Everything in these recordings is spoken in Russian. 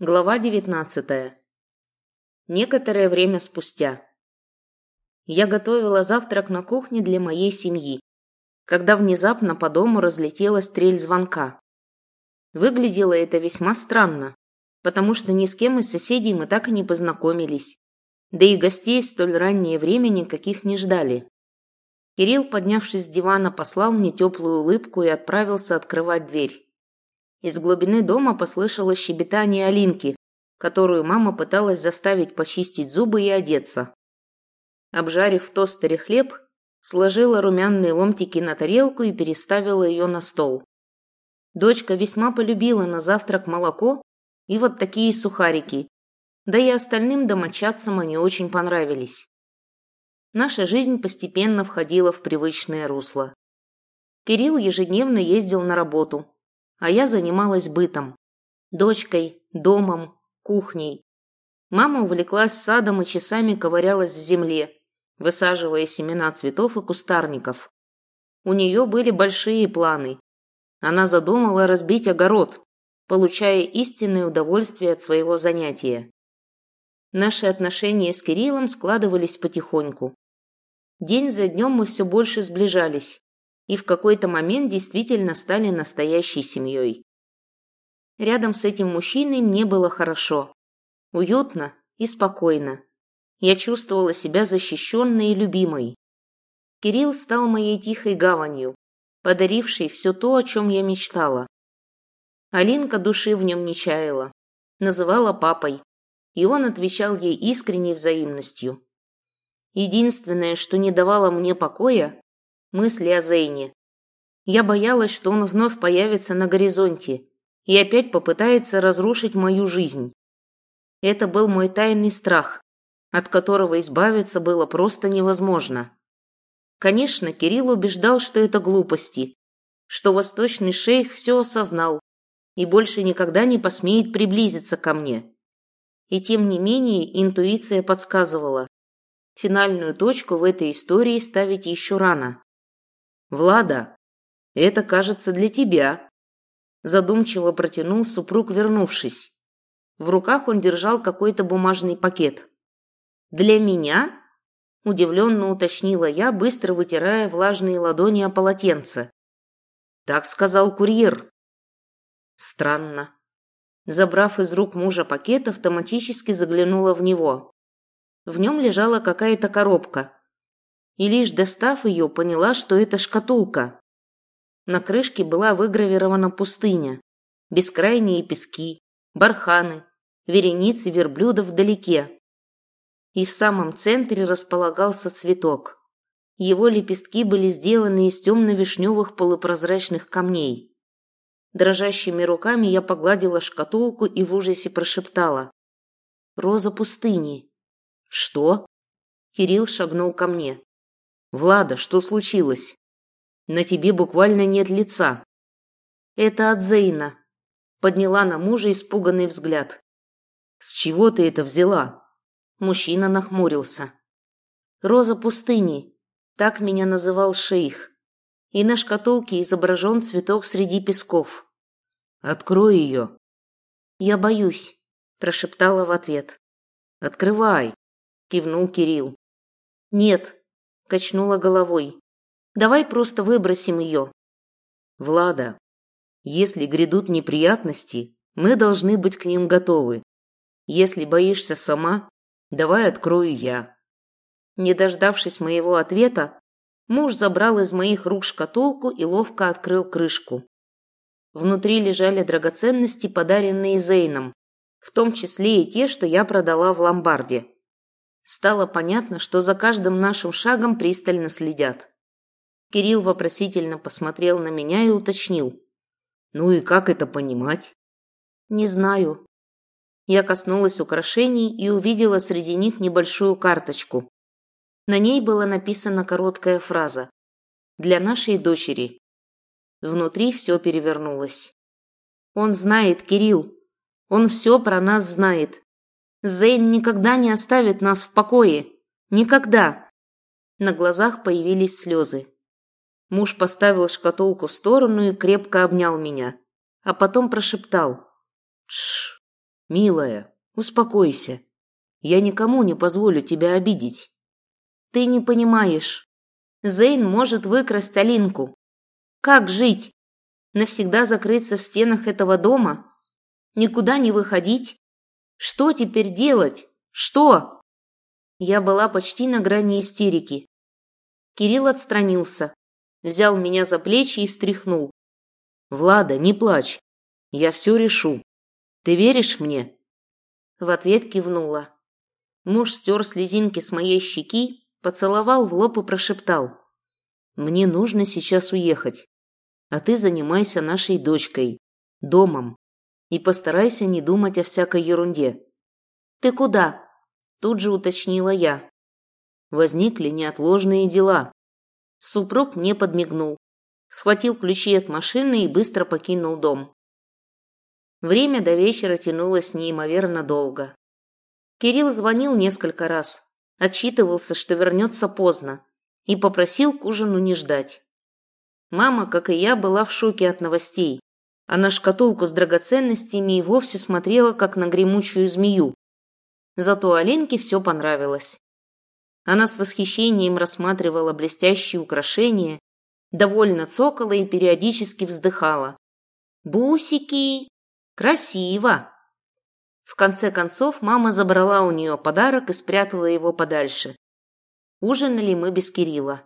Глава девятнадцатая. Некоторое время спустя. Я готовила завтрак на кухне для моей семьи, когда внезапно по дому разлетелась стрель звонка. Выглядело это весьма странно, потому что ни с кем из соседей мы так и не познакомились, да и гостей в столь раннее время никаких не ждали. Кирилл, поднявшись с дивана, послал мне теплую улыбку и отправился открывать дверь. Из глубины дома послышалось щебетание Алинки, которую мама пыталась заставить почистить зубы и одеться. Обжарив в тостере хлеб, сложила румяные ломтики на тарелку и переставила ее на стол. Дочка весьма полюбила на завтрак молоко и вот такие сухарики, да и остальным домочадцам они очень понравились. Наша жизнь постепенно входила в привычное русло. Кирилл ежедневно ездил на работу, а я занималась бытом. Дочкой, домом, кухней. Мама увлеклась садом и часами ковырялась в земле, высаживая семена цветов и кустарников. У нее были большие планы. Она задумала разбить огород, получая истинное удовольствие от своего занятия. Наши отношения с Кириллом складывались потихоньку. День за днем мы все больше сближались и в какой-то момент действительно стали настоящей семьей. Рядом с этим мужчиной мне было хорошо, уютно и спокойно. Я чувствовала себя защищенной и любимой. Кирилл стал моей тихой гаванью, подарившей все то, о чем я мечтала. Алинка души в нем не чаяла, называла папой, и он отвечал ей искренней взаимностью. Единственное, что не давало мне покоя, мысли о Зейне. Я боялась, что он вновь появится на горизонте и опять попытается разрушить мою жизнь. Это был мой тайный страх, от которого избавиться было просто невозможно. Конечно, Кирилл убеждал, что это глупости, что восточный шейх все осознал и больше никогда не посмеет приблизиться ко мне. И тем не менее интуиция подсказывала, финальную точку в этой истории ставить еще рано. «Влада, это, кажется, для тебя», – задумчиво протянул супруг, вернувшись. В руках он держал какой-то бумажный пакет. «Для меня?» – удивленно уточнила я, быстро вытирая влажные ладони о полотенце. «Так сказал курьер». Странно. Забрав из рук мужа пакет, автоматически заглянула в него. В нем лежала какая-то коробка, и лишь достав ее, поняла, что это шкатулка. На крышке была выгравирована пустыня, бескрайние пески, барханы, вереницы верблюдов вдалеке. И в самом центре располагался цветок. Его лепестки были сделаны из темно-вишневых полупрозрачных камней. Дрожащими руками я погладила шкатулку и в ужасе прошептала. «Роза пустыни». «Что?» Кирилл шагнул ко мне. «Влада, что случилось? На тебе буквально нет лица». «Это от Зейна», – подняла на мужа испуганный взгляд. «С чего ты это взяла?» Мужчина нахмурился. «Роза пустыни», – так меня называл шейх. И на шкатулке изображен цветок среди песков. «Открой ее». «Я боюсь», – прошептала в ответ. «Открывай», – кивнул Кирилл. «Нет, качнула головой. Давай просто выбросим ее. Влада, если грядут неприятности, мы должны быть к ним готовы. Если боишься сама, давай открою я. Не дождавшись моего ответа, муж забрал из моих рук шкатулку и ловко открыл крышку. Внутри лежали драгоценности, подаренные Зейном, в том числе и те, что я продала в ломбарде. Стало понятно, что за каждым нашим шагом пристально следят. Кирилл вопросительно посмотрел на меня и уточнил. «Ну и как это понимать?» «Не знаю». Я коснулась украшений и увидела среди них небольшую карточку. На ней была написана короткая фраза «Для нашей дочери». Внутри все перевернулось. «Он знает, Кирилл. Он все про нас знает. Зейн никогда не оставит нас в покое. Никогда. На глазах появились слезы. Муж поставил шкатулку в сторону и крепко обнял меня, а потом прошептал. Тш. Милая, успокойся. Я никому не позволю тебя обидеть. Ты не понимаешь. Зейн может выкрасть Алинку. Как жить? Навсегда закрыться в стенах этого дома? Никуда не выходить? Что теперь делать? Что? Я была почти на грани истерики. Кирилл отстранился, взял меня за плечи и встряхнул. «Влада, не плачь. Я все решу. Ты веришь мне?» В ответ кивнула. Муж стер слезинки с моей щеки, поцеловал в лоб и прошептал. «Мне нужно сейчас уехать. А ты занимайся нашей дочкой, домом. И постарайся не думать о всякой ерунде». «Ты куда?» Тут же уточнила я. Возникли неотложные дела. Супруг мне подмигнул. Схватил ключи от машины и быстро покинул дом. Время до вечера тянулось неимоверно долго. Кирилл звонил несколько раз, отчитывался, что вернется поздно, и попросил к ужину не ждать. Мама, как и я, была в шоке от новостей, а на шкатулку с драгоценностями и вовсе смотрела, как на гремучую змею. Зато Аленке все понравилось. Она с восхищением рассматривала блестящие украшения, довольно цокала и периодически вздыхала. «Бусики! Красиво!» В конце концов, мама забрала у нее подарок и спрятала его подальше. Ужинали мы без Кирилла.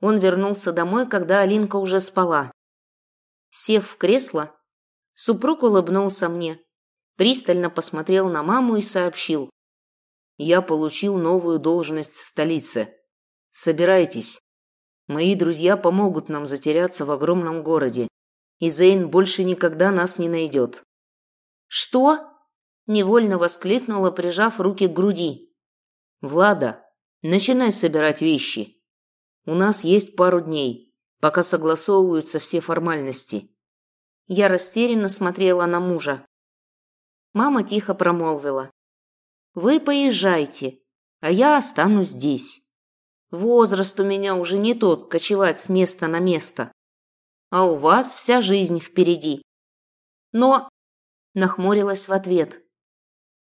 Он вернулся домой, когда Алинка уже спала. Сев в кресло, супруг улыбнулся мне, пристально посмотрел на маму и сообщил. «Я получил новую должность в столице. Собирайтесь. Мои друзья помогут нам затеряться в огромном городе, и Зейн больше никогда нас не найдет». «Что?» Невольно воскликнула, прижав руки к груди. «Влада, начинай собирать вещи. У нас есть пару дней, пока согласовываются все формальности». Я растерянно смотрела на мужа. Мама тихо промолвила. «Вы поезжайте, а я останусь здесь. Возраст у меня уже не тот, кочевать с места на место. А у вас вся жизнь впереди». Но нахмурилась в ответ.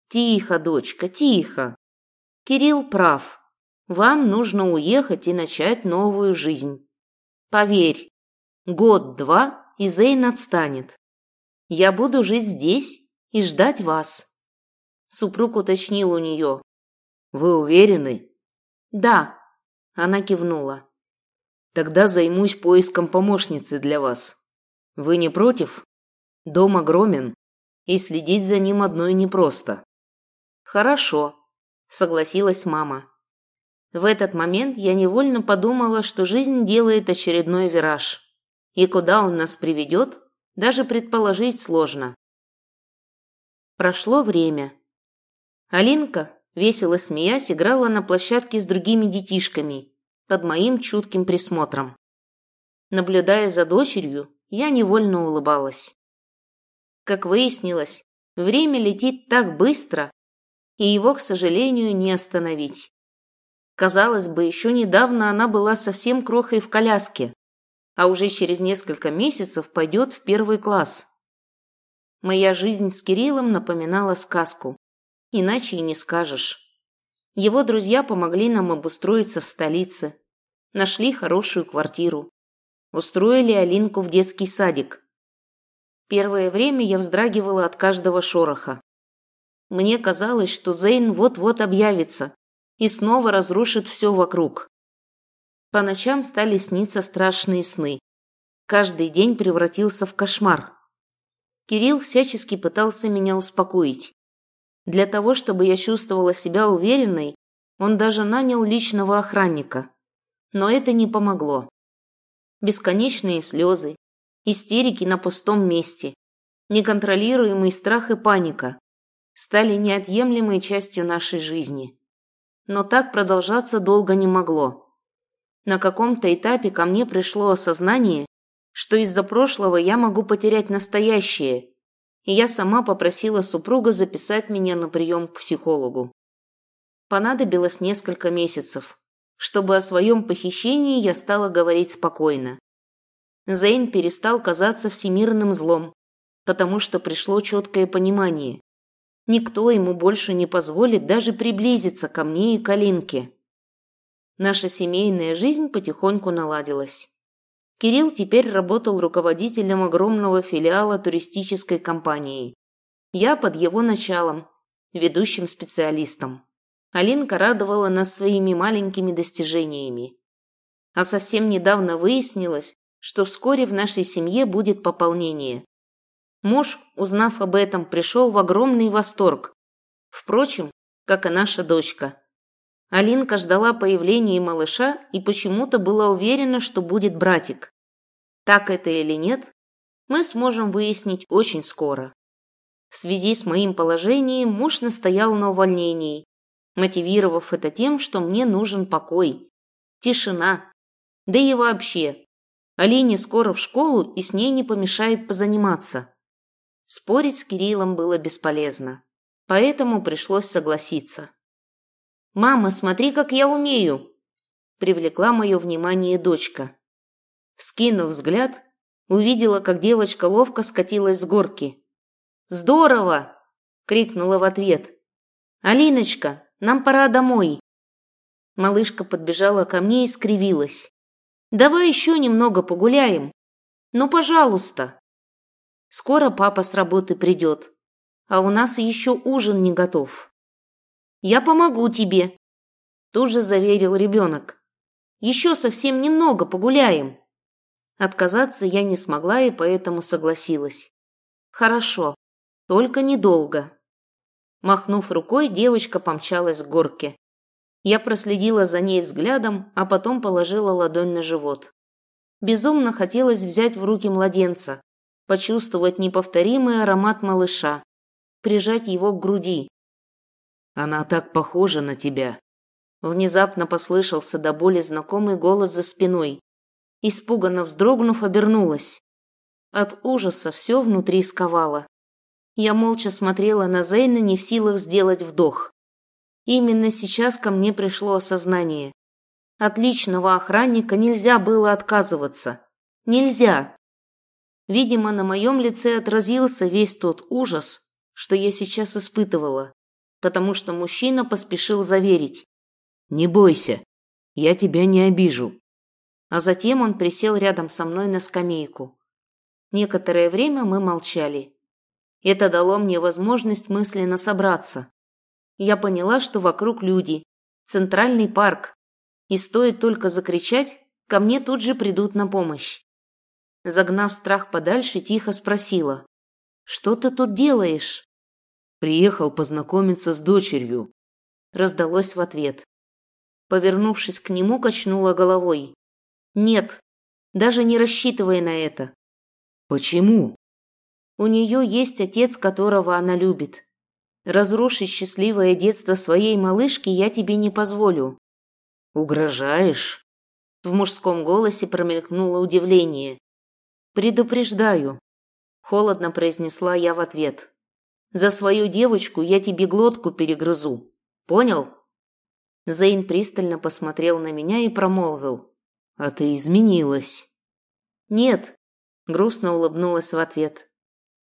Тихо, дочка, тихо. Кирилл прав. Вам нужно уехать и начать новую жизнь. Поверь, год-два, и Зейн отстанет. Я буду жить здесь и ждать вас. Супруг уточнил у нее. Вы уверены? Да. Она кивнула. Тогда займусь поиском помощницы для вас. Вы не против? Дом огромен, и следить за ним одной непросто. «Хорошо», – согласилась мама. В этот момент я невольно подумала, что жизнь делает очередной вираж. И куда он нас приведет, даже предположить сложно. Прошло время. Алинка, весело смеясь, играла на площадке с другими детишками, под моим чутким присмотром. Наблюдая за дочерью, я невольно улыбалась. Как выяснилось, время летит так быстро, и его, к сожалению, не остановить. Казалось бы, еще недавно она была совсем крохой в коляске, а уже через несколько месяцев пойдет в первый класс. Моя жизнь с Кириллом напоминала сказку, иначе и не скажешь. Его друзья помогли нам обустроиться в столице, нашли хорошую квартиру, устроили Алинку в детский садик. Первое время я вздрагивала от каждого шороха. Мне казалось, что Зейн вот-вот объявится и снова разрушит все вокруг. По ночам стали сниться страшные сны. Каждый день превратился в кошмар. Кирилл всячески пытался меня успокоить. Для того, чтобы я чувствовала себя уверенной, он даже нанял личного охранника. Но это не помогло. Бесконечные слезы, истерики на пустом месте, неконтролируемый страх и паника стали неотъемлемой частью нашей жизни. Но так продолжаться долго не могло. На каком-то этапе ко мне пришло осознание, что из-за прошлого я могу потерять настоящее, и я сама попросила супруга записать меня на прием к психологу. Понадобилось несколько месяцев, чтобы о своем похищении я стала говорить спокойно. Зейн перестал казаться всемирным злом, потому что пришло четкое понимание. Никто ему больше не позволит даже приблизиться ко мне и к Алинке. Наша семейная жизнь потихоньку наладилась. Кирилл теперь работал руководителем огромного филиала туристической компании. Я под его началом, ведущим специалистом. Алинка радовала нас своими маленькими достижениями. А совсем недавно выяснилось, что вскоре в нашей семье будет пополнение. Муж, узнав об этом, пришел в огромный восторг. Впрочем, как и наша дочка. Алинка ждала появления малыша и почему-то была уверена, что будет братик. Так это или нет, мы сможем выяснить очень скоро. В связи с моим положением муж настоял на увольнении, мотивировав это тем, что мне нужен покой, тишина, да и вообще. Алине скоро в школу и с ней не помешает позаниматься. Спорить с Кириллом было бесполезно, поэтому пришлось согласиться. «Мама, смотри, как я умею!» Привлекла мое внимание дочка. Вскинув взгляд, увидела, как девочка ловко скатилась с горки. «Здорово!» – крикнула в ответ. «Алиночка, нам пора домой!» Малышка подбежала ко мне и скривилась. «Давай еще немного погуляем. Ну, пожалуйста!» Скоро папа с работы придет, а у нас еще ужин не готов. «Я помогу тебе», – тут же заверил ребенок. «Еще совсем немного погуляем». Отказаться я не смогла и поэтому согласилась. «Хорошо, только недолго». Махнув рукой, девочка помчалась к горке. Я проследила за ней взглядом, а потом положила ладонь на живот. Безумно хотелось взять в руки младенца, почувствовать неповторимый аромат малыша, прижать его к груди. «Она так похожа на тебя!» Внезапно послышался до боли знакомый голос за спиной. Испуганно вздрогнув, обернулась. От ужаса все внутри сковало. Я молча смотрела на Зейна, не в силах сделать вдох. Именно сейчас ко мне пришло осознание. От личного охранника нельзя было отказываться. Нельзя. Видимо, на моем лице отразился весь тот ужас, что я сейчас испытывала, потому что мужчина поспешил заверить. «Не бойся, я тебя не обижу». А затем он присел рядом со мной на скамейку. Некоторое время мы молчали. Это дало мне возможность мысленно собраться. Я поняла, что вокруг люди, центральный парк, и стоит только закричать, ко мне тут же придут на помощь. Загнав страх подальше, тихо спросила. «Что ты тут делаешь?» «Приехал познакомиться с дочерью», – раздалось в ответ. Повернувшись к нему, качнула головой. «Нет, даже не рассчитывай на это». «Почему?» «У нее есть отец, которого она любит. Разрушить счастливое детство своей малышки я тебе не позволю». «Угрожаешь?» В мужском голосе промелькнуло удивление. «Предупреждаю», – холодно произнесла я в ответ. «За свою девочку я тебе глотку перегрызу. Понял?» Зейн пристально посмотрел на меня и промолвил. «А ты изменилась». «Нет», – грустно улыбнулась в ответ.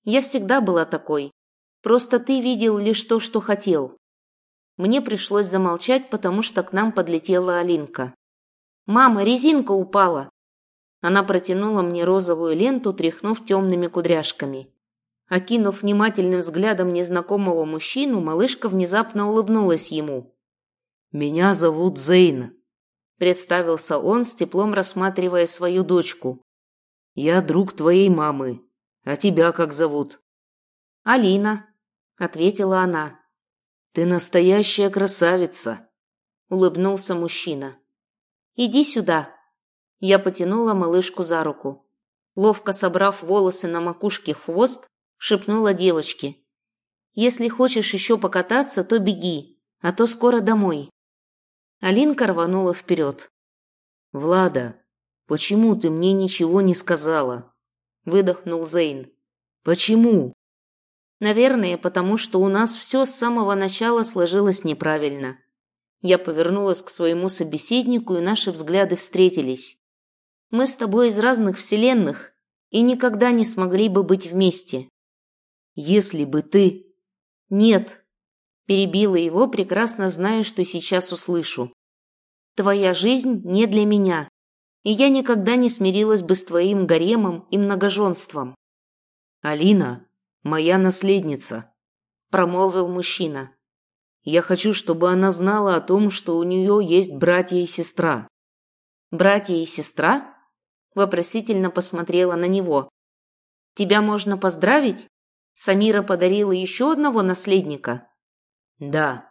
«Я всегда была такой. Просто ты видел лишь то, что хотел». Мне пришлось замолчать, потому что к нам подлетела Алинка. «Мама, резинка упала!» Она протянула мне розовую ленту, тряхнув темными кудряшками. Окинув внимательным взглядом незнакомого мужчину, малышка внезапно улыбнулась ему. «Меня зовут Зейн», – представился он, с теплом рассматривая свою дочку. «Я друг твоей мамы. А тебя как зовут?» «Алина», – ответила она. «Ты настоящая красавица», – улыбнулся мужчина. «Иди сюда», я потянула малышку за руку. Ловко собрав волосы на макушке хвост, шепнула девочке. «Если хочешь еще покататься, то беги, а то скоро домой». Алинка рванула вперед. «Влада, почему ты мне ничего не сказала?» Выдохнул Зейн. «Почему?» «Наверное, потому что у нас все с самого начала сложилось неправильно». Я повернулась к своему собеседнику, и наши взгляды встретились. Мы с тобой из разных вселенных и никогда не смогли бы быть вместе. Если бы ты... Нет. Перебила его, прекрасно зная, что сейчас услышу. Твоя жизнь не для меня, и я никогда не смирилась бы с твоим гаремом и многоженством. Алина, моя наследница, промолвил мужчина. Я хочу, чтобы она знала о том, что у нее есть братья и сестра. Братья и сестра? Вопросительно посмотрела на него. Тебя можно поздравить? Самира подарила еще одного наследника. Да.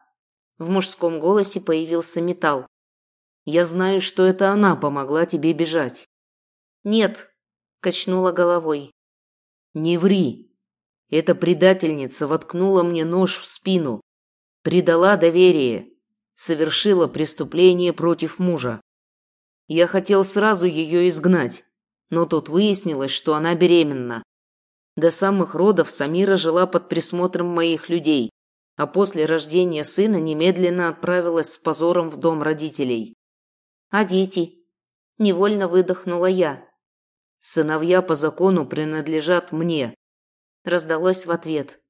В мужском голосе появился металл. Я знаю, что это она помогла тебе бежать. Нет, качнула головой. Не ври. Эта предательница воткнула мне нож в спину, предала доверие, совершила преступление против мужа. Я хотел сразу ее изгнать, но тут выяснилось, что она беременна. До самых родов Самира жила под присмотром моих людей, а после рождения сына немедленно отправилась с позором в дом родителей. А дети? Невольно выдохнула я. Сыновья по закону принадлежат мне. Раздалось в ответ.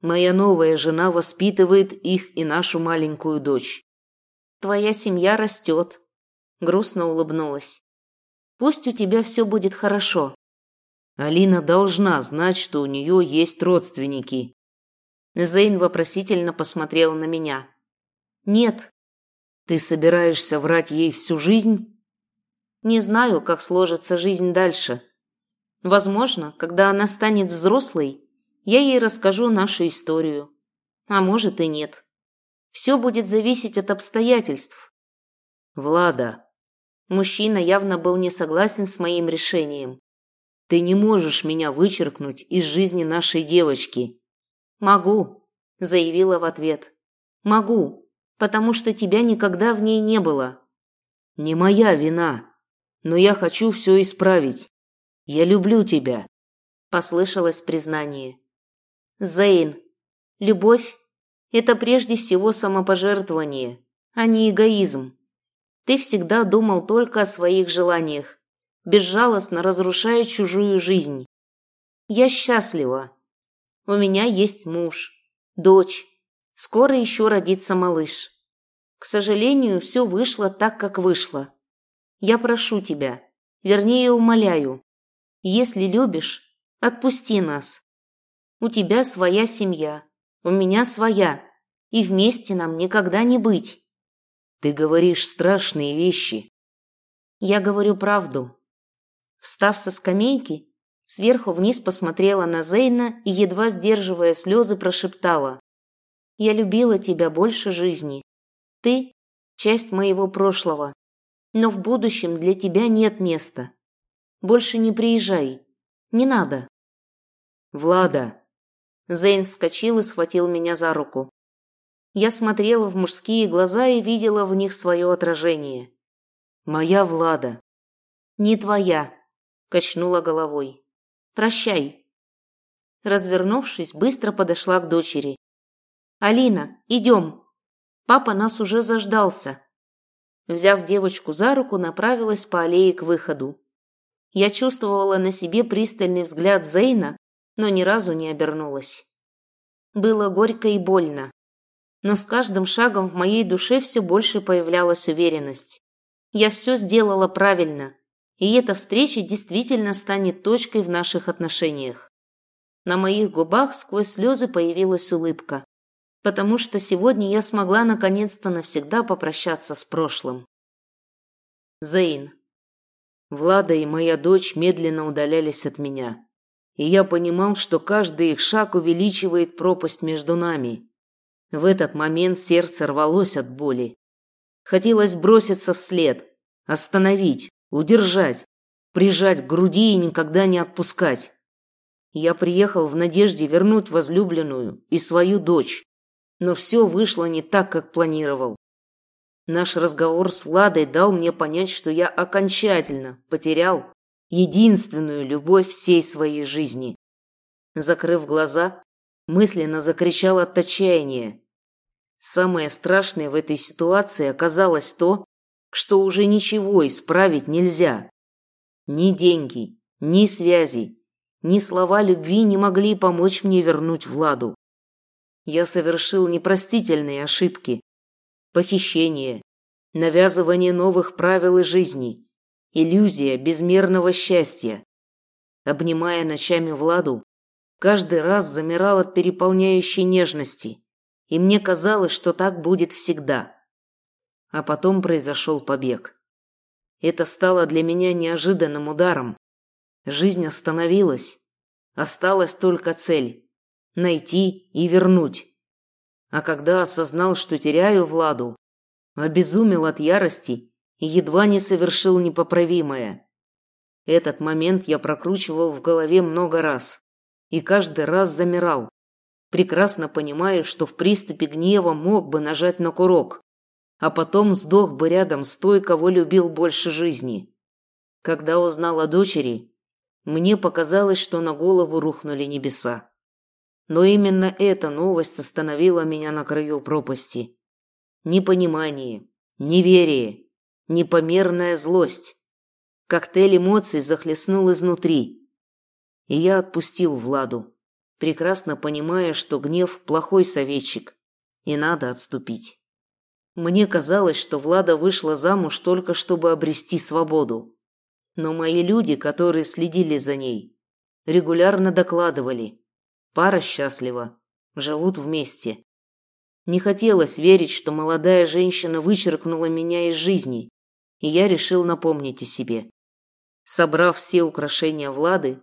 Моя новая жена воспитывает их и нашу маленькую дочь. Твоя семья растет. Грустно улыбнулась. Пусть у тебя все будет хорошо. Алина должна знать, что у нее есть родственники. Зейн вопросительно посмотрел на меня. Нет, ты собираешься врать ей всю жизнь? Не знаю, как сложится жизнь дальше. Возможно, когда она станет взрослой, я ей расскажу нашу историю. А может и нет. Все будет зависеть от обстоятельств. Влада. Мужчина явно был не согласен с моим решением. Ты не можешь меня вычеркнуть из жизни нашей девочки. Могу, заявила в ответ. Могу потому что тебя никогда в ней не было. Не моя вина, но я хочу все исправить. Я люблю тебя, послышалось признание. Зейн, любовь это прежде всего самопожертвование, а не эгоизм. Ты всегда думал только о своих желаниях, безжалостно разрушая чужую жизнь. Я счастлива. У меня есть муж, дочь, Скоро еще родится малыш. К сожалению, все вышло так, как вышло. Я прошу тебя, вернее умоляю, если любишь, отпусти нас. У тебя своя семья, у меня своя, и вместе нам никогда не быть. Ты говоришь страшные вещи. Я говорю правду. Встав со скамейки, сверху вниз посмотрела на Зейна и, едва сдерживая слезы, прошептала. Я любила тебя больше жизни. Ты – часть моего прошлого. Но в будущем для тебя нет места. Больше не приезжай. Не надо. Влада. Зейн вскочил и схватил меня за руку. Я смотрела в мужские глаза и видела в них свое отражение. Моя Влада. Не твоя, качнула головой. Прощай. Развернувшись, быстро подошла к дочери. «Алина, идем. Папа нас уже заждался». Взяв девочку за руку, направилась по аллее к выходу. Я чувствовала на себе пристальный взгляд Зейна, но ни разу не обернулась. Было горько и больно. Но с каждым шагом в моей душе все больше появлялась уверенность. Я все сделала правильно, и эта встреча действительно станет точкой в наших отношениях. На моих губах сквозь слезы появилась улыбка потому что сегодня я смогла наконец-то навсегда попрощаться с прошлым. Зейн. Влада и моя дочь медленно удалялись от меня, и я понимал, что каждый их шаг увеличивает пропасть между нами. В этот момент сердце рвалось от боли. Хотелось броситься вслед, остановить, удержать, прижать к груди и никогда не отпускать. Я приехал в надежде вернуть возлюбленную и свою дочь, но все вышло не так, как планировал. Наш разговор с Владой дал мне понять, что я окончательно потерял единственную любовь всей своей жизни. Закрыв глаза, мысленно закричал от отчаяния. Самое страшное в этой ситуации оказалось то, что уже ничего исправить нельзя. Ни деньги, ни связи, ни слова любви не могли помочь мне вернуть Владу. Я совершил непростительные ошибки. Похищение, навязывание новых правил и жизни, иллюзия безмерного счастья. Обнимая ночами Владу, каждый раз замирал от переполняющей нежности, и мне казалось, что так будет всегда. А потом произошел побег. Это стало для меня неожиданным ударом. Жизнь остановилась. Осталась только цель – найти и вернуть. А когда осознал, что теряю Владу, обезумел от ярости и едва не совершил непоправимое. Этот момент я прокручивал в голове много раз и каждый раз замирал, прекрасно понимая, что в приступе гнева мог бы нажать на курок, а потом сдох бы рядом с той, кого любил больше жизни. Когда узнал о дочери, мне показалось, что на голову рухнули небеса. Но именно эта новость остановила меня на краю пропасти. Непонимание, неверие, непомерная злость. Коктейль эмоций захлестнул изнутри. И я отпустил Владу, прекрасно понимая, что гнев – плохой советчик, и надо отступить. Мне казалось, что Влада вышла замуж только чтобы обрести свободу. Но мои люди, которые следили за ней, регулярно докладывали. Пара счастлива, живут вместе. Не хотелось верить, что молодая женщина вычеркнула меня из жизни, и я решил напомнить о себе. Собрав все украшения Влады,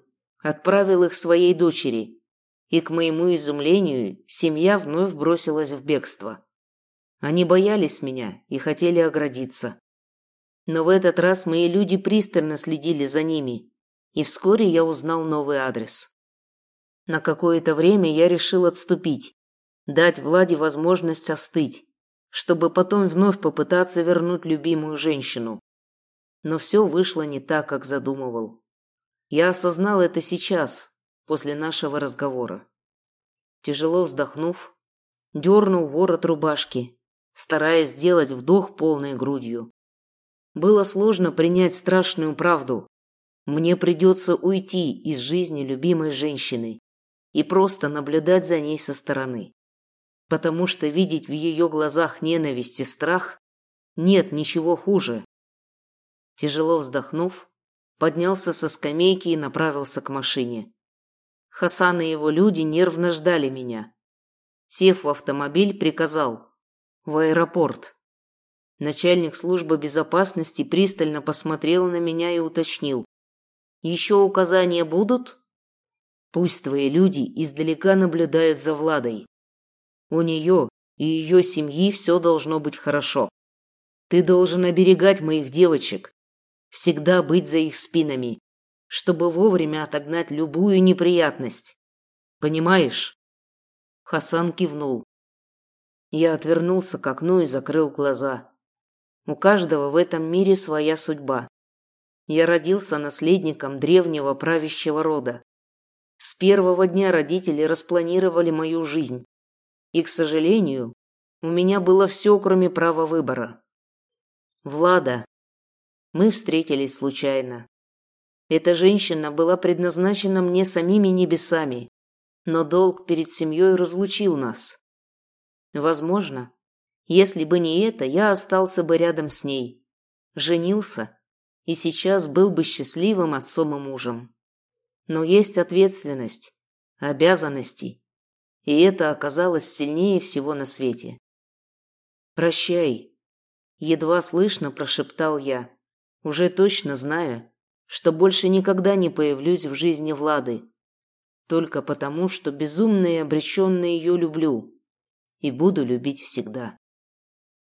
отправил их своей дочери, и, к моему изумлению, семья вновь бросилась в бегство. Они боялись меня и хотели оградиться. Но в этот раз мои люди пристально следили за ними, и вскоре я узнал новый адрес. На какое-то время я решил отступить, дать Владе возможность остыть, чтобы потом вновь попытаться вернуть любимую женщину. Но все вышло не так, как задумывал. Я осознал это сейчас, после нашего разговора. Тяжело вздохнув, дернул ворот рубашки, стараясь сделать вдох полной грудью. Было сложно принять страшную правду. Мне придется уйти из жизни любимой женщины и просто наблюдать за ней со стороны. Потому что видеть в ее глазах ненависть и страх нет ничего хуже. Тяжело вздохнув, поднялся со скамейки и направился к машине. Хасан и его люди нервно ждали меня. Сев в автомобиль, приказал «В аэропорт». Начальник службы безопасности пристально посмотрел на меня и уточнил. «Еще указания будут?» «Пусть твои люди издалека наблюдают за Владой. У нее и ее семьи все должно быть хорошо. Ты должен оберегать моих девочек, всегда быть за их спинами, чтобы вовремя отогнать любую неприятность. Понимаешь?» Хасан кивнул. Я отвернулся к окну и закрыл глаза. У каждого в этом мире своя судьба. Я родился наследником древнего правящего рода. С первого дня родители распланировали мою жизнь. И, к сожалению, у меня было все, кроме права выбора. Влада. Мы встретились случайно. Эта женщина была предназначена мне самими небесами, но долг перед семьей разлучил нас. Возможно, если бы не это, я остался бы рядом с ней, женился и сейчас был бы счастливым отцом и мужем. Но есть ответственность, обязанности, и это оказалось сильнее всего на свете. «Прощай», — едва слышно прошептал я, уже точно зная, что больше никогда не появлюсь в жизни Влады, только потому, что безумно и обреченно ее люблю и буду любить всегда.